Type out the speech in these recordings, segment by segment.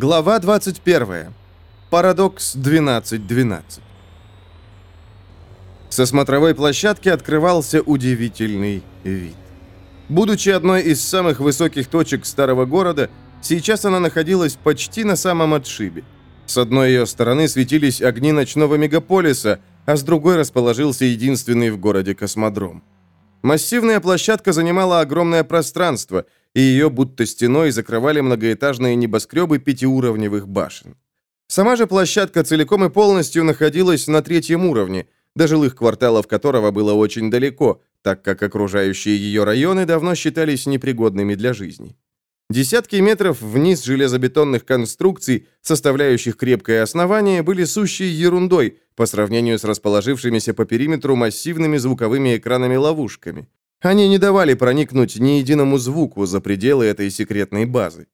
Глава 21. Парадокс 12.12. Со смотровой площадки открывался удивительный вид. Будучи одной из самых высоких точек старого города, сейчас она находилась почти на самом отшибе. С одной ее стороны светились огни ночного мегаполиса, а с другой расположился единственный в городе космодром. Массивная площадка занимала огромное пространство, и ее будто стеной закрывали многоэтажные небоскребы пятиуровневых башен. Сама же площадка целиком и полностью находилась на третьем уровне, до жилых кварталов которого было очень далеко, так как окружающие ее районы давно считались непригодными для жизни. Десятки метров вниз железобетонных конструкций, составляющих крепкое основание, были сущей ерундой по сравнению с расположившимися по периметру массивными звуковыми экранами-ловушками. Они не давали проникнуть ни единому звуку за пределы этой секретной базы.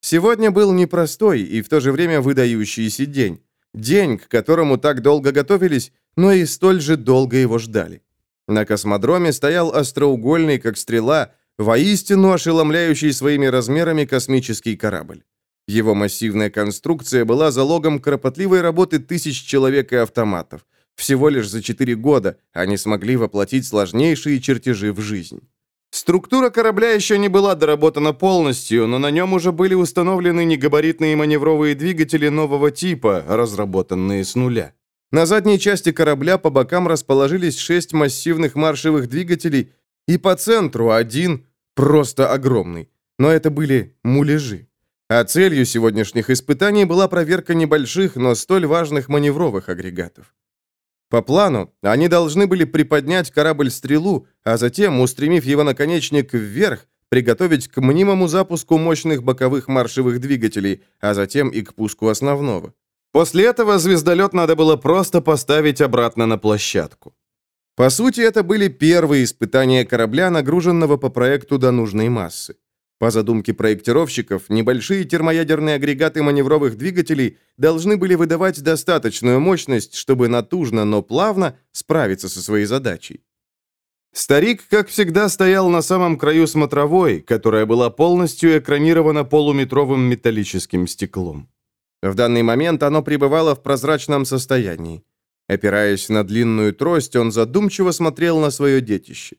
Сегодня был непростой и в то же время выдающийся день. День, к которому так долго готовились, но и столь же долго его ждали. На космодроме стоял остроугольный, как стрела, воистину ошеломляющий своими размерами космический корабль. Его массивная конструкция была залогом кропотливой работы тысяч человек и автоматов. Всего лишь за 4 года они смогли воплотить сложнейшие чертежи в жизнь. Структура корабля еще не была доработана полностью, но на нем уже были установлены негабаритные маневровые двигатели нового типа, разработанные с нуля. На задней части корабля по бокам расположились шесть массивных маршевых двигателей, и по центру один просто огромный. Но это были муляжи. А целью сегодняшних испытаний была проверка небольших, но столь важных маневровых агрегатов. По плану, они должны были приподнять корабль-стрелу, а затем, устремив его наконечник вверх, приготовить к мнимому запуску мощных боковых маршевых двигателей, а затем и к пуску основного. После этого звездолет надо было просто поставить обратно на площадку. По сути, это были первые испытания корабля, нагруженного по проекту до нужной массы. По задумке проектировщиков, небольшие термоядерные агрегаты маневровых двигателей должны были выдавать достаточную мощность, чтобы натужно, но плавно справиться со своей задачей. Старик, как всегда, стоял на самом краю смотровой, которая была полностью экранирована полуметровым металлическим стеклом. В данный момент оно пребывало в прозрачном состоянии. Опираясь на длинную трость, он задумчиво смотрел на свое детище.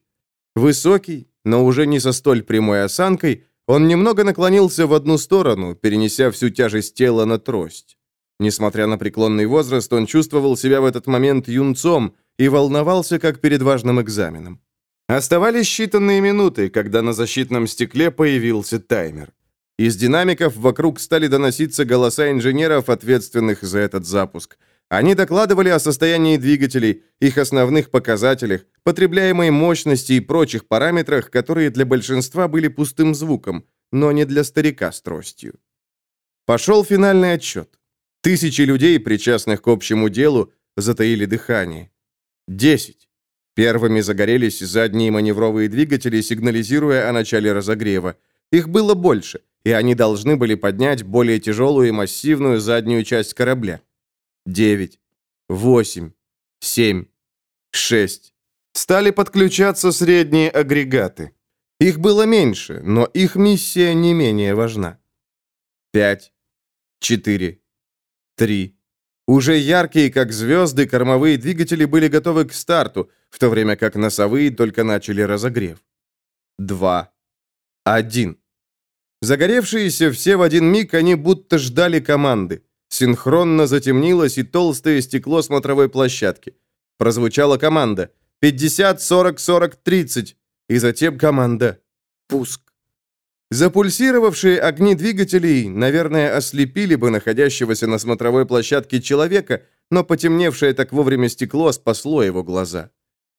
Высокий, но уже не со столь прямой осанкой, он немного наклонился в одну сторону, перенеся всю тяжесть тела на трость. Несмотря на преклонный возраст, он чувствовал себя в этот момент юнцом и волновался, как перед важным экзаменом. Оставались считанные минуты, когда на защитном стекле появился таймер. Из динамиков вокруг стали доноситься голоса инженеров, ответственных за этот запуск – они докладывали о состоянии двигателей, их основных показателях, потребляемой мощности и прочих параметрах, которые для большинства были пустым звуком, но не для старика с тростью. Пошел финальный отчет. Тысячи людей, причастных к общему делу, затаили дыхание. Десять. Первыми загорелись задние маневровые двигатели, сигнализируя о начале разогрева. Их было больше, и они должны были поднять более тяжелую и массивную заднюю часть корабля девять, восемь, семь, шесть. Стали подключаться средние агрегаты. Их было меньше, но их миссия не менее важна. Пять, четыре, три. Уже яркие, как звезды, кормовые двигатели были готовы к старту, в то время как носовые только начали разогрев. Два, один. Загоревшиеся все в один миг, они будто ждали команды. Синхронно затемнилось и толстое стекло смотровой площадки. Прозвучала команда. 50, 40, 40, 30. И затем команда. Пуск. Запульсировавшие огни двигателей, наверное, ослепили бы находящегося на смотровой площадке человека, но потемневшее так вовремя стекло спасло его глаза.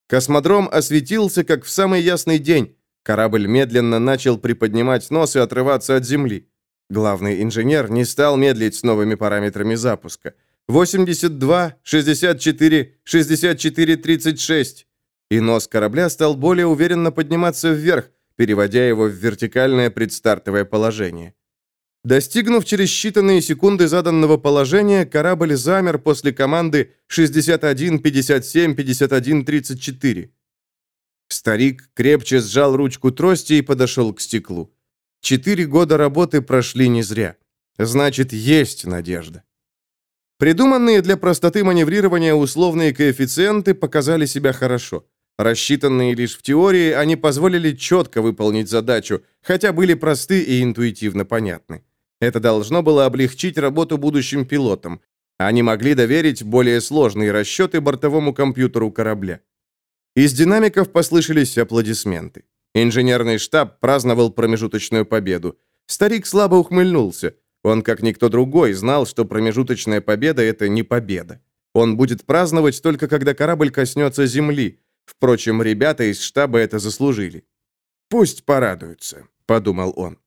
Космодром осветился, как в самый ясный день. Корабль медленно начал приподнимать нос и отрываться от земли. Главный инженер не стал медлить с новыми параметрами запуска. 82, 64, 64, 36. И нос корабля стал более уверенно подниматься вверх, переводя его в вертикальное предстартовое положение. Достигнув через считанные секунды заданного положения, корабль замер после команды 61, 57, 51, 34. Старик крепче сжал ручку трости и подошел к стеклу. Четыре года работы прошли не зря. значит, есть надежда. Придуманные для простоты маневрирования условные коэффициенты показали себя хорошо. Рассчитанные лишь в теории, они позволили четко выполнить задачу, хотя были просты и интуитивно понятны. Это должно было облегчить работу будущим пилотам. Они могли доверить более сложные расчеты бортовому компьютеру корабля. Из динамиков послышались аплодисменты. Инженерный штаб праздновал промежуточную победу. Старик слабо ухмыльнулся. Он, как никто другой, знал, что промежуточная победа — это не победа. Он будет праздновать только когда корабль коснется земли. Впрочем, ребята из штаба это заслужили. «Пусть порадуются», — подумал он.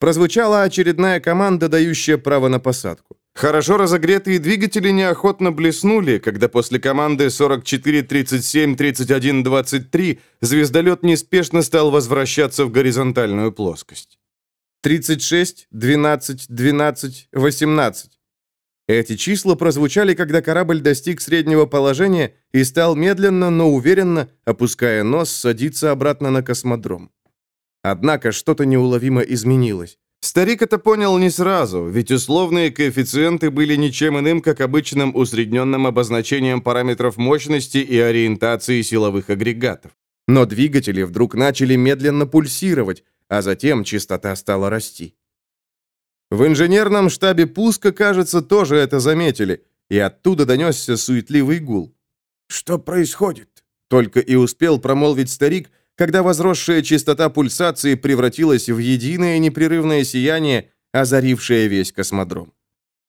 Прозвучала очередная команда, дающая право на посадку. Хорошо разогретые двигатели неохотно блеснули, когда после команды 44-37-31-23 звездолет неспешно стал возвращаться в горизонтальную плоскость. 36, 12, 12, 18. Эти числа прозвучали, когда корабль достиг среднего положения и стал медленно, но уверенно, опуская нос, садиться обратно на космодром. Однако что-то неуловимо изменилось. Старик это понял не сразу, ведь условные коэффициенты были ничем иным, как обычным усредненным обозначением параметров мощности и ориентации силовых агрегатов. Но двигатели вдруг начали медленно пульсировать, а затем частота стала расти. В инженерном штабе пуска, кажется, тоже это заметили, и оттуда донесся суетливый гул. «Что происходит?» Только и успел промолвить старик, когда возросшая частота пульсации превратилась в единое непрерывное сияние, озарившее весь космодром.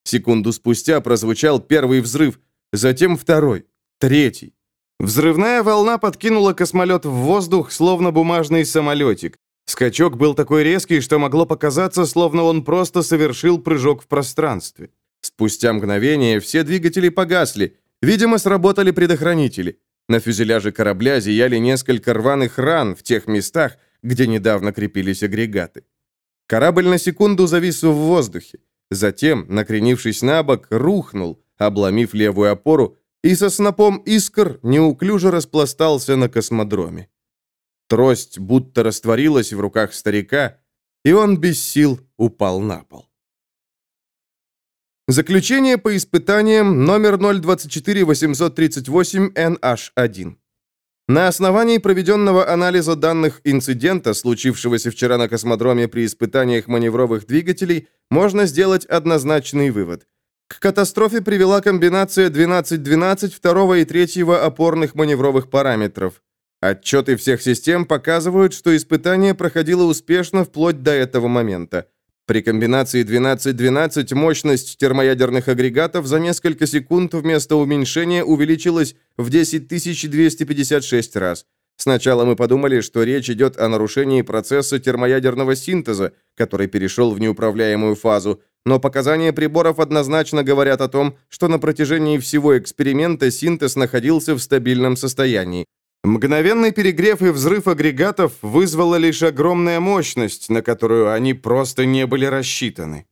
Секунду спустя прозвучал первый взрыв, затем второй, третий. Взрывная волна подкинула космолет в воздух, словно бумажный самолетик. Скачок был такой резкий, что могло показаться, словно он просто совершил прыжок в пространстве. Спустя мгновение все двигатели погасли. Видимо, сработали предохранители. На фюзеляже корабля зияли несколько рваных ран в тех местах, где недавно крепились агрегаты. Корабль на секунду завис в воздухе. Затем, накренившись на бок, рухнул, обломив левую опору, и со снопом искр неуклюже распластался на космодроме. Трость будто растворилась в руках старика, и он без сил упал на пол. Заключение по испытаниям номер 024838NH1. На основании проведенного анализа данных инцидента, случившегося вчера на космодроме при испытаниях маневровых двигателей, можно сделать однозначный вывод. К катастрофе привела комбинация 12-12 второго и третьего опорных маневровых параметров. Отчеты всех систем показывают, что испытание проходило успешно вплоть до этого момента. При комбинации 12-12 мощность термоядерных агрегатов за несколько секунд вместо уменьшения увеличилась в 10256 раз. Сначала мы подумали, что речь идет о нарушении процесса термоядерного синтеза, который перешел в неуправляемую фазу, но показания приборов однозначно говорят о том, что на протяжении всего эксперимента синтез находился в стабильном состоянии. Мгновенный перегрев и взрыв агрегатов вызвала лишь огромная мощность, на которую они просто не были рассчитаны.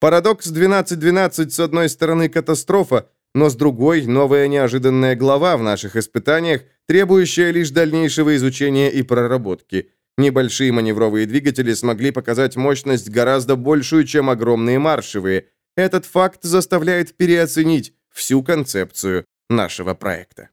Парадокс 12.12 с одной стороны катастрофа, но с другой новая неожиданная глава в наших испытаниях, требующая лишь дальнейшего изучения и проработки. Небольшие маневровые двигатели смогли показать мощность гораздо большую, чем огромные маршевые. Этот факт заставляет переоценить всю концепцию нашего проекта.